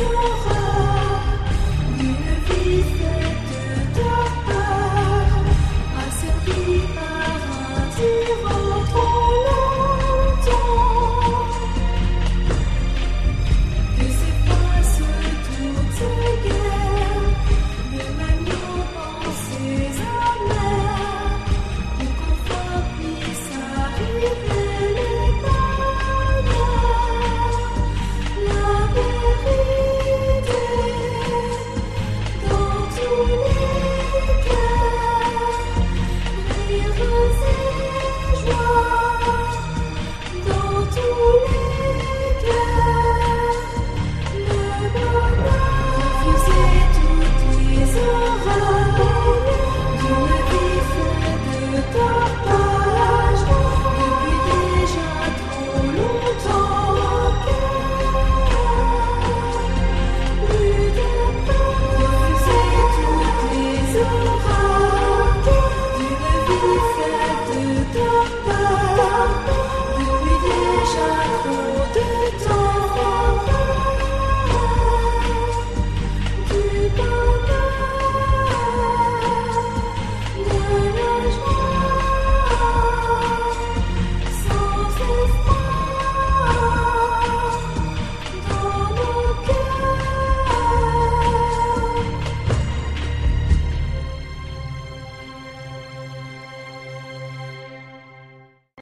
不会